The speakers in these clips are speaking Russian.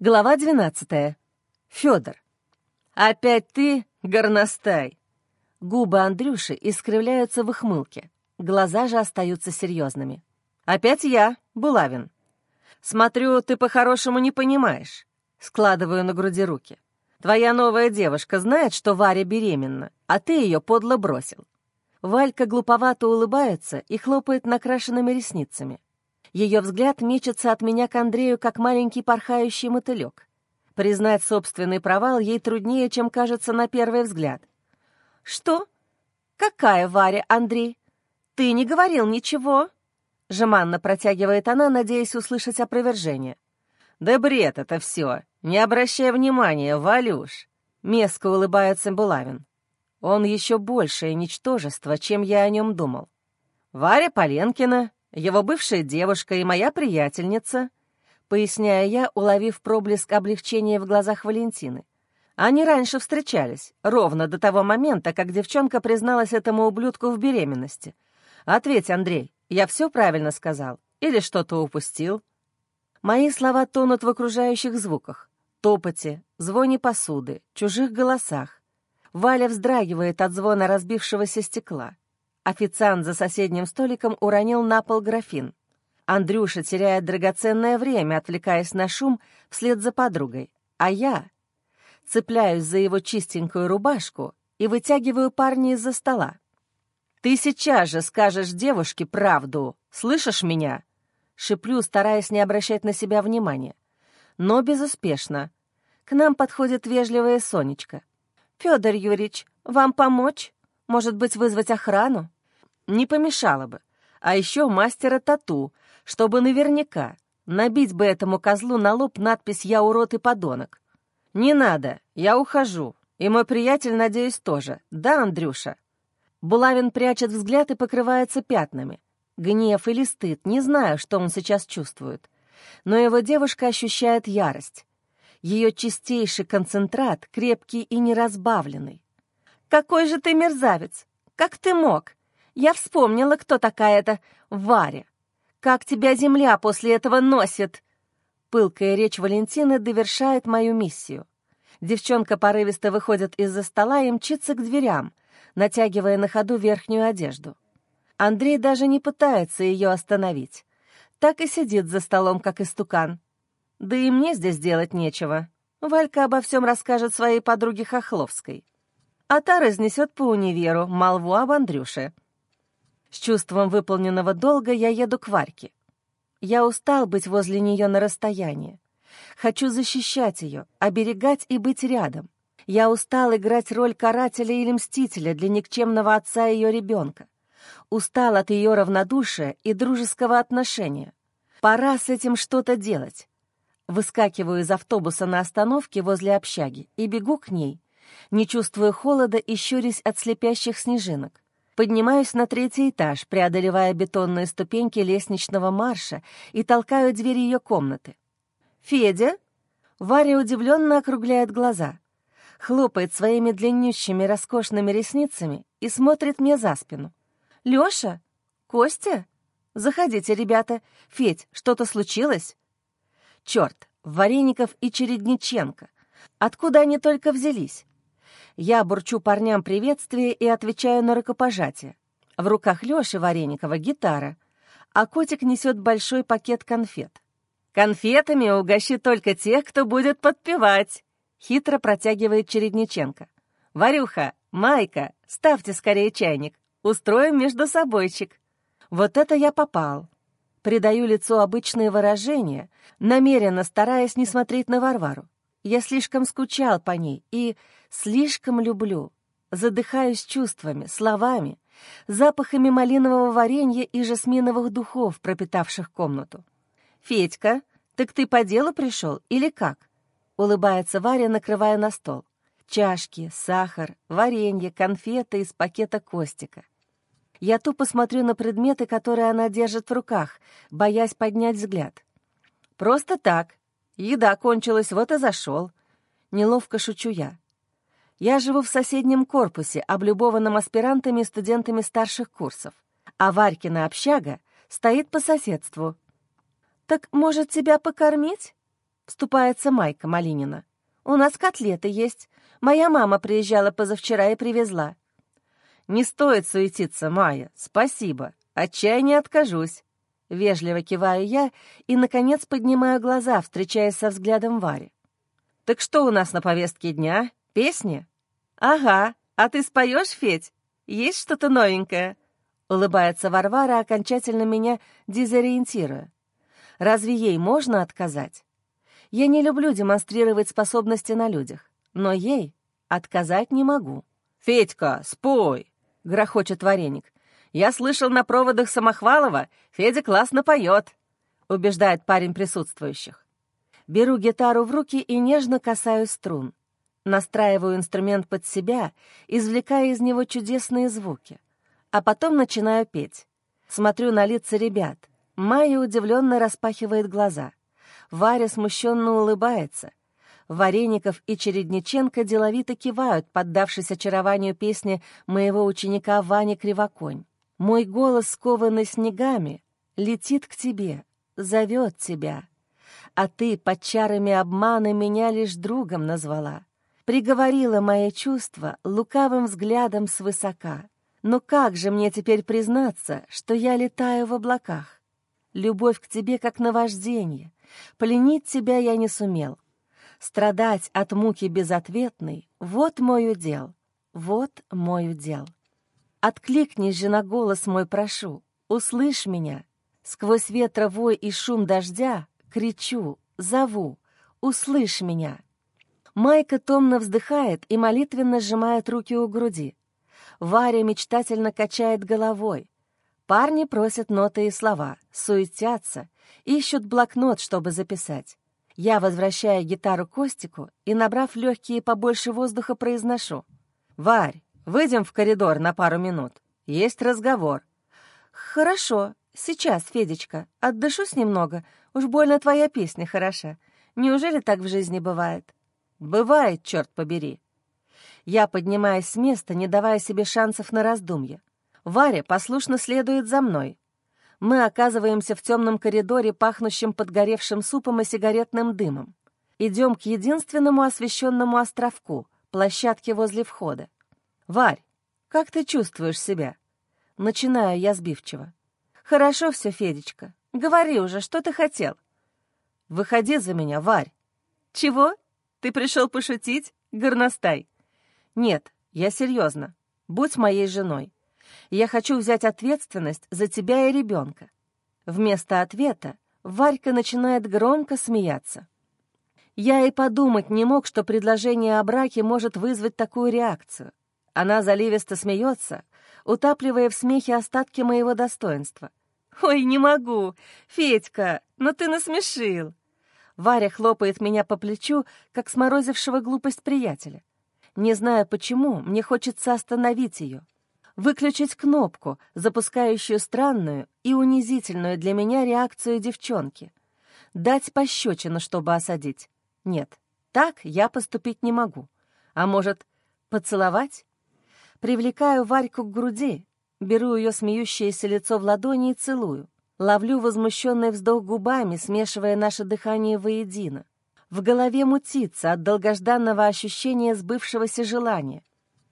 Глава 12. Федор. «Опять ты, горностай!» Губы Андрюши искривляются в ихмылке, глаза же остаются серьезными. «Опять я, Булавин. Смотрю, ты по-хорошему не понимаешь». Складываю на груди руки. «Твоя новая девушка знает, что Варя беременна, а ты ее подло бросил». Валька глуповато улыбается и хлопает накрашенными ресницами. Ее взгляд мечется от меня к Андрею, как маленький порхающий мотылек. Признать собственный провал ей труднее, чем кажется на первый взгляд. «Что? Какая Варя, Андрей? Ты не говорил ничего?» Жеманно протягивает она, надеясь услышать опровержение. «Да бред это все! Не обращай внимания, Валюш!» Меско улыбается Булавин. Он еще большее ничтожество, чем я о нем думал. «Варя Поленкина, его бывшая девушка и моя приятельница», поясняя я, уловив проблеск облегчения в глазах Валентины. Они раньше встречались, ровно до того момента, как девчонка призналась этому ублюдку в беременности. «Ответь, Андрей, я все правильно сказал? Или что-то упустил?» Мои слова тонут в окружающих звуках. Топоте, звоне посуды, чужих голосах. Валя вздрагивает от звона разбившегося стекла. Официант за соседним столиком уронил на пол графин. Андрюша теряет драгоценное время, отвлекаясь на шум вслед за подругой. А я цепляюсь за его чистенькую рубашку и вытягиваю парня из-за стола. «Ты сейчас же скажешь девушке правду, слышишь меня?» Шиплю, стараясь не обращать на себя внимания. Но безуспешно. К нам подходит вежливая Сонечка. «Федор Юрьевич, вам помочь? Может быть, вызвать охрану?» Не помешало бы. А еще мастера тату, чтобы наверняка набить бы этому козлу на лоб надпись «Я урод и подонок». «Не надо, я ухожу. И мой приятель, надеюсь, тоже. Да, Андрюша?» Булавин прячет взгляд и покрывается пятнами. Гнев или стыд, не знаю, что он сейчас чувствует. Но его девушка ощущает ярость. Ее чистейший концентрат, крепкий и неразбавленный. «Какой же ты мерзавец! Как ты мог? Я вспомнила, кто такая эта Варя. Как тебя земля после этого носит!» Пылкая речь Валентины довершает мою миссию. Девчонка порывисто выходит из-за стола и мчится к дверям, натягивая на ходу верхнюю одежду. Андрей даже не пытается ее остановить. Так и сидит за столом, как истукан. Да и мне здесь делать нечего. Валька обо всем расскажет своей подруге Хохловской. А та разнесет по универу молву об Андрюше. С чувством выполненного долга я еду к Варьке. Я устал быть возле нее на расстоянии. Хочу защищать ее, оберегать и быть рядом. Я устал играть роль карателя или мстителя для никчемного отца ее ребенка. Устал от ее равнодушия и дружеского отношения. Пора с этим что-то делать. Выскакиваю из автобуса на остановке возле общаги и бегу к ней, не чувствуя холода и щурясь от слепящих снежинок. Поднимаюсь на третий этаж, преодолевая бетонные ступеньки лестничного марша и толкаю дверь ее комнаты. «Федя?» Варя удивленно округляет глаза, хлопает своими длиннющими роскошными ресницами и смотрит мне за спину. «Лёша? Костя? Заходите, ребята. Федь, что-то случилось?» «Чёрт, Вареников и Чередниченко. Откуда они только взялись?» Я бурчу парням приветствие и отвечаю на рукопожатие. В руках Лёши Вареникова гитара, а котик несет большой пакет конфет. «Конфетами угощи только тех, кто будет подпевать», — хитро протягивает Чередниченко. «Варюха, Майка, ставьте скорее чайник, устроим между собойчик». Вот это я попал. Придаю лицу обычные выражения, намеренно стараясь не смотреть на Варвару. Я слишком скучал по ней и слишком люблю. Задыхаюсь чувствами, словами, запахами малинового варенья и жасминовых духов, пропитавших комнату. «Федька, так ты по делу пришел или как?» — улыбается Варя, накрывая на стол. Чашки, сахар, варенье, конфеты из пакета Костика. Я тупо смотрю на предметы, которые она держит в руках, боясь поднять взгляд. «Просто так. Еда кончилась, вот и зашел. Неловко шучу я. Я живу в соседнем корпусе, облюбованном аспирантами и студентами старших курсов, а Варькина общага стоит по соседству. «Так, может, тебя покормить?» вступается Майка Малинина. «У нас котлеты есть. Моя мама приезжала позавчера и привезла». «Не стоит суетиться, Майя, спасибо. От чая не откажусь». Вежливо киваю я и, наконец, поднимаю глаза, встречаясь со взглядом Вари. «Так что у нас на повестке дня? Песни?» «Ага. А ты споешь, Федь? Есть что-то новенькое?» Улыбается Варвара, окончательно меня дезориентируя. «Разве ей можно отказать?» Я не люблю демонстрировать способности на людях, но ей отказать не могу. «Федька, спой!» — грохочет вареник. «Я слышал на проводах Самохвалова, Федя классно поет», — убеждает парень присутствующих. Беру гитару в руки и нежно касаюсь струн. Настраиваю инструмент под себя, извлекая из него чудесные звуки. А потом начинаю петь. Смотрю на лица ребят. Майя удивленно распахивает глаза. Варя смущенно улыбается. Вареников и Чередниченко деловито кивают, поддавшись очарованию песни моего ученика Вани Кривоконь. Мой голос, скованный снегами, летит к тебе, зовет тебя. А ты под чарами обмана меня лишь другом назвала. Приговорила мои чувства лукавым взглядом свысока. Но как же мне теперь признаться, что я летаю в облаках? Любовь к тебе как наваждение, Пленить тебя я не сумел. Страдать от муки безответной — вот мой удел, вот мой удел. Откликнись же на голос мой, прошу, услышь меня. Сквозь ветровой и шум дождя кричу, зову, услышь меня. Майка томно вздыхает и молитвенно сжимает руки у груди. Варя мечтательно качает головой. Парни просят ноты и слова, суетятся, ищут блокнот, чтобы записать. Я возвращаю гитару Костику и, набрав легкие побольше воздуха, произношу. «Варь, выйдем в коридор на пару минут. Есть разговор». «Хорошо. Сейчас, Федечка. Отдышусь немного. Уж больно твоя песня хороша. Неужели так в жизни бывает?» «Бывает, черт побери». Я поднимаюсь с места, не давая себе шансов на раздумье. Варя послушно следует за мной. Мы оказываемся в темном коридоре, пахнущем подгоревшим супом и сигаретным дымом. Идем к единственному освещенному островку, площадке возле входа. «Варь, как ты чувствуешь себя?» Начинаю я сбивчиво. «Хорошо все, Федечка. Говори уже, что ты хотел?» «Выходи за меня, Варь». «Чего? Ты пришел пошутить? Горностай?» «Нет, я серьезно. Будь моей женой. Я хочу взять ответственность за тебя и ребенка». Вместо ответа Варька начинает громко смеяться. Я и подумать не мог, что предложение о браке может вызвать такую реакцию. Она заливисто смеется, утапливая в смехе остатки моего достоинства. «Ой, не могу! Федька, но ты насмешил!» Варя хлопает меня по плечу, как сморозившего глупость приятеля. Не знаю почему, мне хочется остановить ее, выключить кнопку, запускающую странную и унизительную для меня реакцию девчонки. Дать пощечину, чтобы осадить. Нет, так я поступить не могу. А может, поцеловать? Привлекаю Варьку к груди, беру ее смеющееся лицо в ладони и целую. Ловлю возмущенный вздох губами, смешивая наше дыхание воедино. В голове мутится от долгожданного ощущения сбывшегося желания.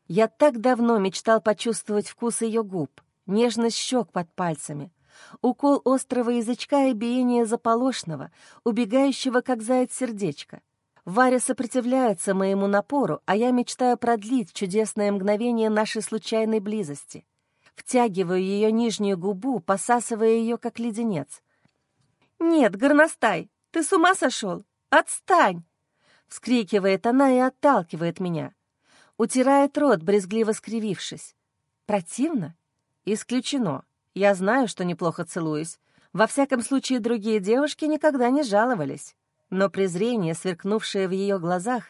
Я так давно мечтал почувствовать вкус ее губ, нежность щек под пальцами, укол острого язычка и биение заполошного, убегающего, как заяц сердечко. Варя сопротивляется моему напору, а я мечтаю продлить чудесное мгновение нашей случайной близости. Втягиваю ее нижнюю губу, посасывая ее, как леденец. «Нет, горностай, ты с ума сошел? Отстань!» Вскрикивает она и отталкивает меня утирает рот, брезгливо скривившись. Противно? Исключено. Я знаю, что неплохо целуюсь. Во всяком случае, другие девушки никогда не жаловались. Но презрение, сверкнувшее в ее глазах,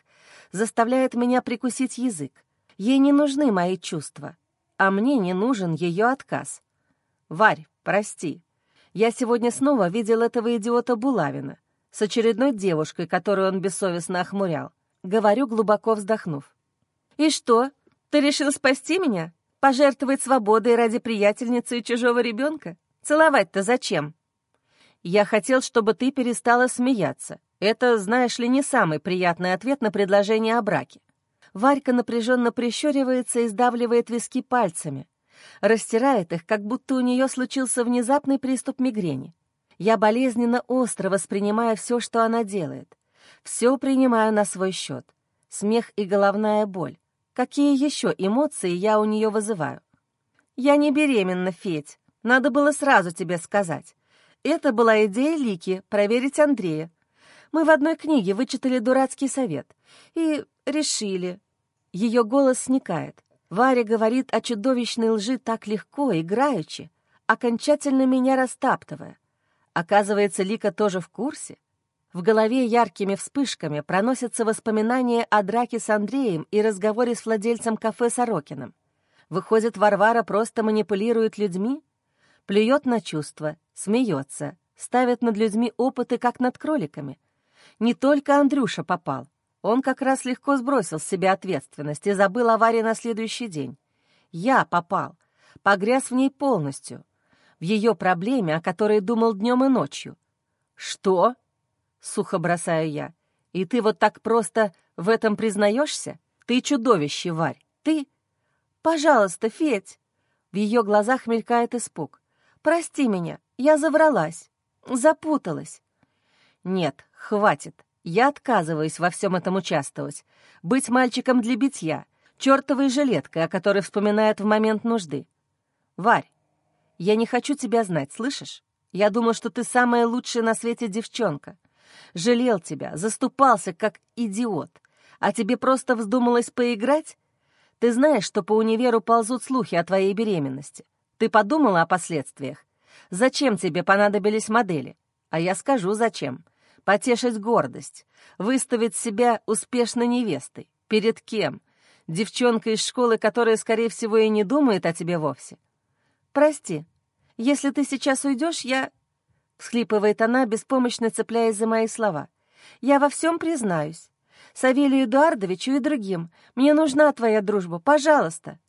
заставляет меня прикусить язык. Ей не нужны мои чувства, а мне не нужен ее отказ. «Варь, прости. Я сегодня снова видел этого идиота Булавина с очередной девушкой, которую он бессовестно охмурял. Говорю, глубоко вздохнув. «И что, ты решил спасти меня? Пожертвовать свободой ради приятельницы и чужого ребенка? Целовать-то зачем?» Я хотел, чтобы ты перестала смеяться. Это, знаешь ли, не самый приятный ответ на предложение о браке. Варька напряженно прищуривается и сдавливает виски пальцами. Растирает их, как будто у нее случился внезапный приступ мигрени. Я болезненно остро воспринимаю все, что она делает. Все принимаю на свой счет. Смех и головная боль. Какие еще эмоции я у нее вызываю? Я не беременна, Федь. Надо было сразу тебе сказать. Это была идея Лики — проверить Андрея. Мы в одной книге вычитали дурацкий совет и решили. Ее голос сникает. Варя говорит о чудовищной лжи так легко, играючи, окончательно меня растаптывая. Оказывается, Лика тоже в курсе. В голове яркими вспышками проносятся воспоминания о драке с Андреем и разговоре с владельцем кафе Сорокиным. Выходит, Варвара просто манипулирует людьми? Плюет на чувства, смеется, ставит над людьми опыты, как над кроликами. Не только Андрюша попал. Он как раз легко сбросил с себя ответственность и забыл аварии на следующий день. Я попал, погряз в ней полностью, в ее проблеме, о которой думал днем и ночью. «Что?» сухо бросаю я. «И ты вот так просто в этом признаешься? Ты чудовище, Варь, ты...» «Пожалуйста, Федь!» В ее глазах мелькает испуг. «Прости меня, я завралась, запуталась». «Нет, хватит. Я отказываюсь во всем этом участвовать. Быть мальчиком для битья, чертовой жилеткой, о которой вспоминают в момент нужды. Варь, я не хочу тебя знать, слышишь? Я думал, что ты самая лучшая на свете девчонка жалел тебя, заступался как идиот, а тебе просто вздумалось поиграть? Ты знаешь, что по универу ползут слухи о твоей беременности. Ты подумала о последствиях? Зачем тебе понадобились модели? А я скажу, зачем. Потешить гордость, выставить себя успешной невестой. Перед кем? Девчонка из школы, которая, скорее всего, и не думает о тебе вовсе. Прости, если ты сейчас уйдешь, я — всхлипывает она, беспомощно цепляясь за мои слова. «Я во всем признаюсь. Савелию Эдуардовичу и другим. Мне нужна твоя дружба. Пожалуйста».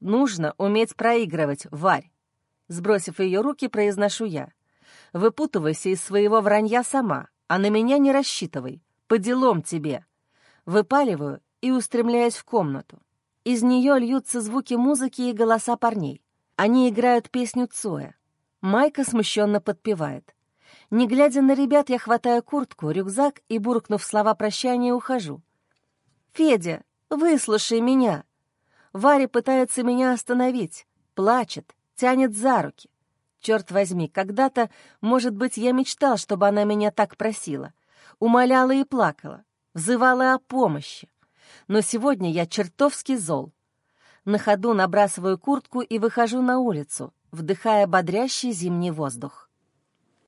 «Нужно уметь проигрывать, Варь». Сбросив ее руки, произношу я. «Выпутывайся из своего вранья сама, а на меня не рассчитывай. По делам тебе». Выпаливаю и устремляюсь в комнату. Из нее льются звуки музыки и голоса парней. Они играют песню Цоя. Майка смущенно подпевает. Не глядя на ребят, я хватаю куртку, рюкзак и, буркнув слова прощания, ухожу. «Федя, выслушай меня!» Варя пытается меня остановить, плачет, тянет за руки. Черт возьми, когда-то, может быть, я мечтал, чтобы она меня так просила. Умоляла и плакала, взывала о помощи. Но сегодня я чертовски зол. На ходу набрасываю куртку и выхожу на улицу, вдыхая бодрящий зимний воздух.